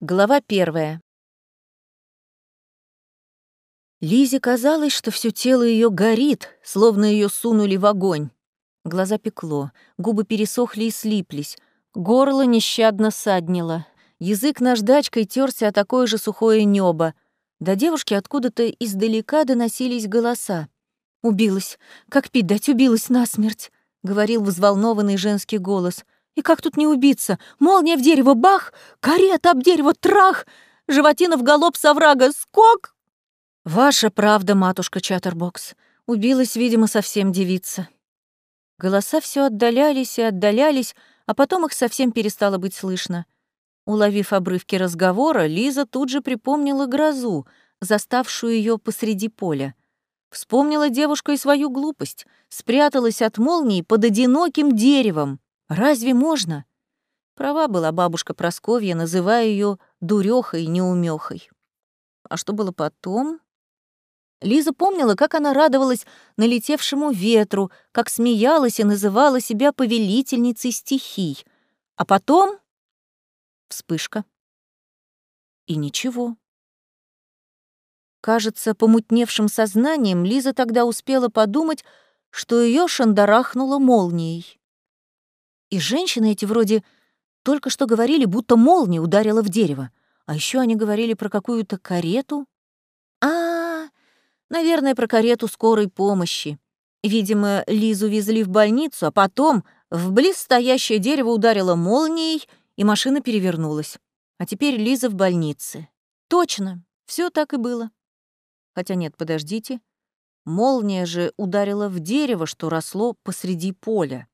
Глава первая. Лизе казалось, что все тело ее горит, словно ее сунули в огонь. Глаза пекло, губы пересохли и слиплись, горло нещадно саднило, язык наждачкой терся о такое же сухое небо. До девушки откуда-то издалека доносились голоса. «Убилась! Как пить дать, убилась насмерть!» — говорил взволнованный женский голос — и как тут не убиться? Молния в дерево — бах! Карета об дерево — трах! Животина в галоп с оврага — скок! Ваша правда, матушка Чаттербокс. Убилась, видимо, совсем девица. Голоса все отдалялись и отдалялись, а потом их совсем перестало быть слышно. Уловив обрывки разговора, Лиза тут же припомнила грозу, заставшую ее посреди поля. Вспомнила девушка и свою глупость, спряталась от молнии под одиноким деревом. Разве можно? Права была бабушка Просковья, называя ее дурехой неумехой. А что было потом? Лиза помнила, как она радовалась налетевшему ветру, как смеялась и называла себя повелительницей стихий. А потом — вспышка. И ничего. Кажется, помутневшим сознанием Лиза тогда успела подумать, что ее шандарахнуло молнией. И женщины эти вроде только что говорили, будто молния ударила в дерево. А еще они говорили про какую-то карету. А, -а, а, наверное, про карету скорой помощи. Видимо, Лизу везли в больницу, а потом в близстоящее дерево ударило молнией, и машина перевернулась. А теперь Лиза в больнице. Точно, все так и было. Хотя нет, подождите. Молния же ударила в дерево, что росло посреди поля.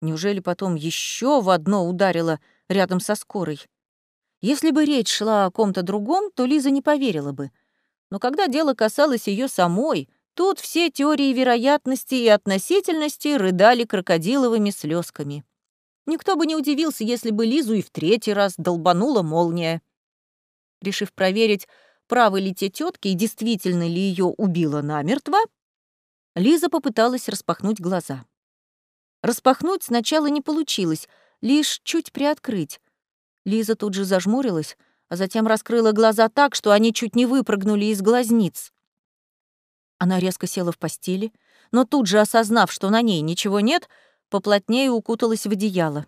Неужели потом еще в одно ударило рядом со скорой? Если бы речь шла о ком-то другом, то Лиза не поверила бы. Но когда дело касалось ее самой, тут все теории вероятности и относительности рыдали крокодиловыми слезками. Никто бы не удивился, если бы Лизу и в третий раз долбанула молния. Решив проверить, правы ли те тетки и действительно ли ее убило намертво, Лиза попыталась распахнуть глаза. Распахнуть сначала не получилось, лишь чуть приоткрыть. Лиза тут же зажмурилась, а затем раскрыла глаза так, что они чуть не выпрыгнули из глазниц. Она резко села в постели, но тут же, осознав, что на ней ничего нет, поплотнее укуталась в одеяло.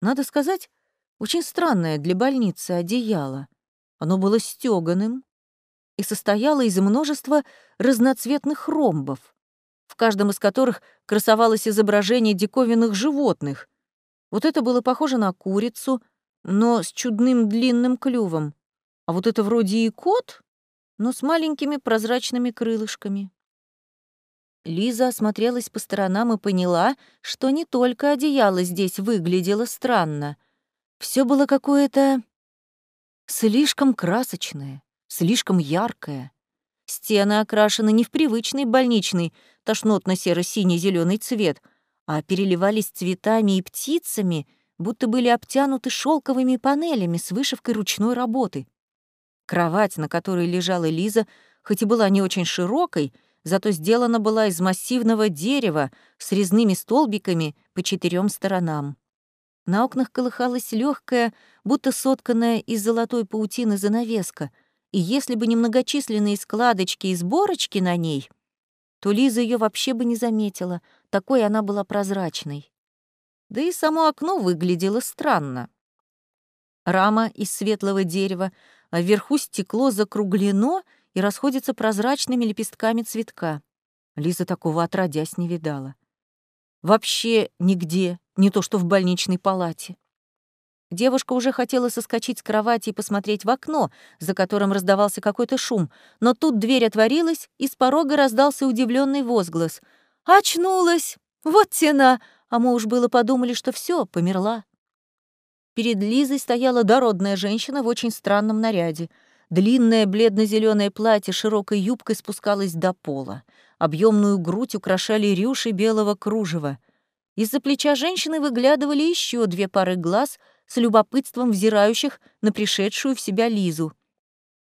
Надо сказать, очень странное для больницы одеяло. Оно было стёганым и состояло из множества разноцветных ромбов в каждом из которых красовалось изображение диковинных животных. Вот это было похоже на курицу, но с чудным длинным клювом. А вот это вроде и кот, но с маленькими прозрачными крылышками. Лиза осмотрелась по сторонам и поняла, что не только одеяло здесь выглядело странно. Все было какое-то слишком красочное, слишком яркое. Стены окрашены не в привычный больничный, тошнотно-серо-синий зеленый цвет, а переливались цветами и птицами, будто были обтянуты шелковыми панелями с вышивкой ручной работы. Кровать, на которой лежала Лиза, хоть и была не очень широкой, зато сделана была из массивного дерева с резными столбиками по четырем сторонам. На окнах колыхалась легкая, будто сотканная из золотой паутины занавеска — и если бы не многочисленные складочки и сборочки на ней, то Лиза ее вообще бы не заметила, такой она была прозрачной. Да и само окно выглядело странно. Рама из светлого дерева, а вверху стекло закруглено и расходится прозрачными лепестками цветка. Лиза такого отродясь не видала. Вообще нигде, не то что в больничной палате. Девушка уже хотела соскочить с кровати и посмотреть в окно, за которым раздавался какой-то шум, но тут дверь отворилась, и с порога раздался удивленный возглас. «Очнулась! Вот тена!» А мы уж было подумали, что все, померла. Перед Лизой стояла дородная женщина в очень странном наряде. Длинное бледно зеленое платье широкой юбкой спускалось до пола. Объемную грудь украшали рюши белого кружева. Из-за плеча женщины выглядывали еще две пары глаз — с любопытством взирающих на пришедшую в себя Лизу.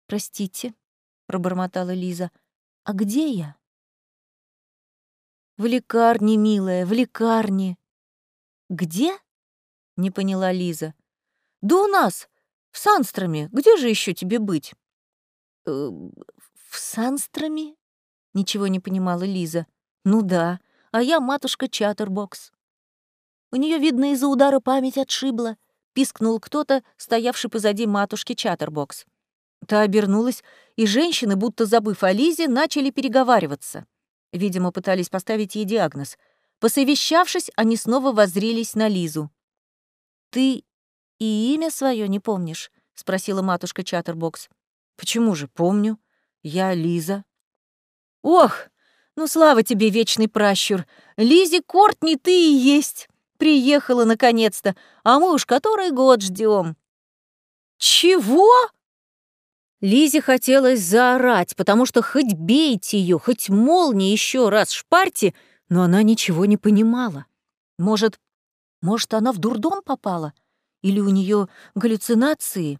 «Простите», — пробормотала Лиза, — «а где я?» «В лекарне, милая, в лекарне». «Где?» — не поняла Лиза. «Да у нас, В Санстроме. Где же еще тебе быть?» «Э, «В Санстроме?» — ничего не понимала Лиза. «Ну да, а я матушка Чаттербокс». У нее видно, из-за удара память отшибла. Пискнул кто-то, стоявший позади матушки Чаттербокс. Та обернулась, и женщины, будто забыв о Лизе, начали переговариваться. Видимо, пытались поставить ей диагноз. Посовещавшись, они снова воззрились на Лизу. «Ты и имя свое не помнишь?» — спросила матушка Чаттербокс. «Почему же помню? Я Лиза». «Ох, ну слава тебе, вечный пращур! Лизи Кортни ты и есть! Приехала наконец-то, а мы уж который год ждем. «Чего?» Лизе хотелось заорать, потому что хоть бейте ее, хоть молнии еще раз шпарьте, но она ничего не понимала. Может, может, она в дурдом попала? Или у нее галлюцинации?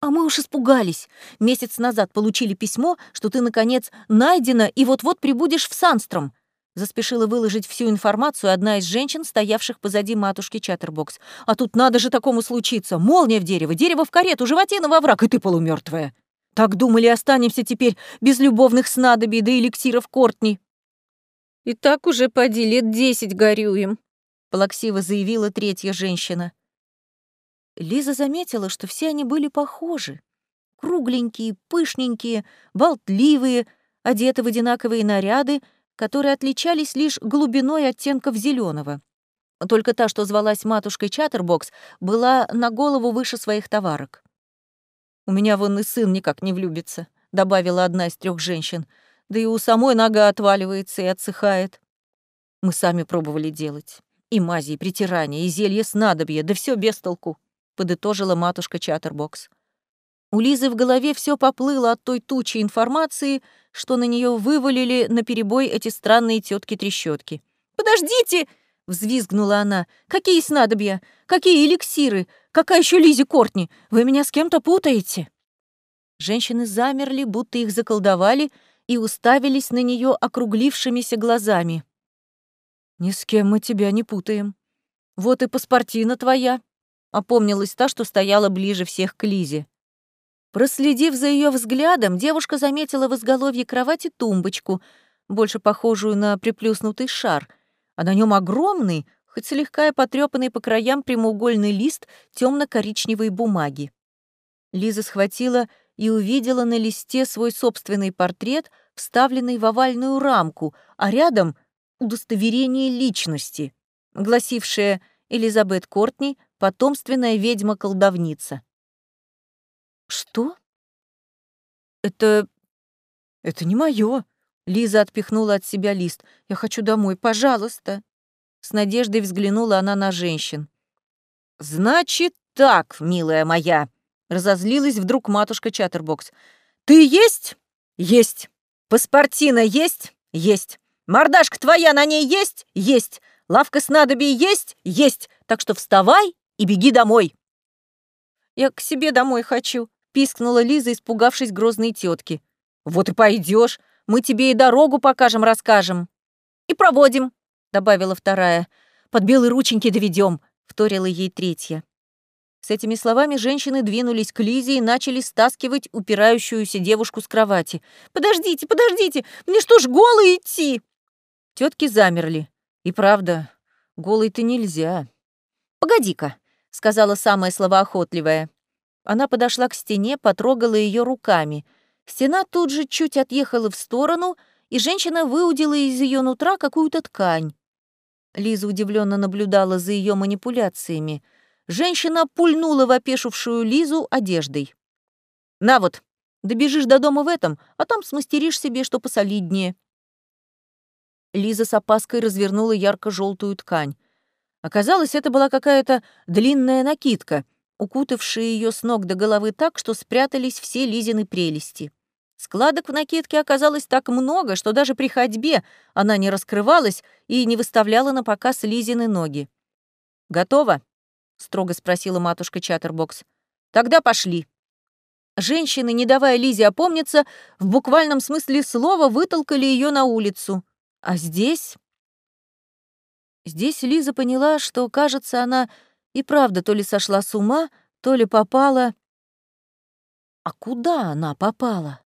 А мы уж испугались. Месяц назад получили письмо, что ты, наконец, найдена и вот-вот прибудешь в Санстром. Заспешила выложить всю информацию одна из женщин, стоявших позади матушки Чаттербокс. «А тут надо же такому случиться! Молния в дерево, дерево в карету, животина во враг, и ты полумертвая. Так думали, останемся теперь без любовных снадобий да эликсиров Кортни». «И так уже поди лет десять горюем», — плаксиво заявила третья женщина. Лиза заметила, что все они были похожи. Кругленькие, пышненькие, болтливые, одеты в одинаковые наряды — которые отличались лишь глубиной оттенков зеленого. Только та, что звалась матушкой Чаттербокс, была на голову выше своих товарок. «У меня вон и сын никак не влюбится», — добавила одна из трех женщин. «Да и у самой нога отваливается и отсыхает». Мы сами пробовали делать. И мази, и притирания, и зелье снадобья, да все без толку, подытожила матушка Чаттербокс. У Лизы в голове все поплыло от той тучи информации, что на нее вывалили на перебой эти странные тетки трещотки. «Подождите!» — взвизгнула она. «Какие снадобья? Какие эликсиры? Какая еще Лизи Кортни? Вы меня с кем-то путаете?» Женщины замерли, будто их заколдовали, и уставились на нее округлившимися глазами. «Ни с кем мы тебя не путаем. Вот и паспортина твоя», — опомнилась та, что стояла ближе всех к Лизе. Проследив за ее взглядом, девушка заметила в изголовье кровати тумбочку, больше похожую на приплюснутый шар, а на нем огромный, хоть слегка и потрепанный по краям прямоугольный лист темно-коричневой бумаги. Лиза схватила и увидела на листе свой собственный портрет, вставленный в овальную рамку, а рядом — удостоверение личности, гласившее «Элизабет Кортни, потомственная ведьма-колдовница». «Что?» «Это... это не мое. Лиза отпихнула от себя лист. «Я хочу домой, пожалуйста!» С надеждой взглянула она на женщин. «Значит так, милая моя!» Разозлилась вдруг матушка Чаттербокс. «Ты есть? Есть. Паспортина есть? Есть. Мордашка твоя на ней есть? Есть. Лавка снадобий есть? Есть. Так что вставай и беги домой!» «Я к себе домой хочу», пискнула Лиза, испугавшись грозной тетки. Вот и пойдешь, мы тебе и дорогу покажем, расскажем. И проводим, добавила вторая. Под белые рученьки доведем, вторила ей третья. С этими словами женщины двинулись к Лизе и начали стаскивать упирающуюся девушку с кровати. «Подождите, подождите! Мне что ж, голой идти?» Тетки замерли. И правда, голой-то нельзя. «Погоди-ка», — сказала самая словоохотливая. Она подошла к стене, потрогала ее руками. Стена тут же чуть отъехала в сторону, и женщина выудила из ее нутра какую-то ткань. Лиза удивленно наблюдала за ее манипуляциями. Женщина пульнула в опешившую Лизу одеждой. «На вот, добежишь до дома в этом, а там смастеришь себе что посолиднее». Лиза с опаской развернула ярко желтую ткань. Оказалось, это была какая-то длинная накидка — укутавшие ее с ног до головы так, что спрятались все Лизины прелести. Складок в накидке оказалось так много, что даже при ходьбе она не раскрывалась и не выставляла на показ Лизины ноги. «Готово?» — строго спросила матушка Чаттербокс. «Тогда пошли». Женщины, не давая Лизе опомниться, в буквальном смысле слова вытолкали ее на улицу. А здесь... Здесь Лиза поняла, что, кажется, она и правда то ли сошла с ума, то ли попала... А куда она попала?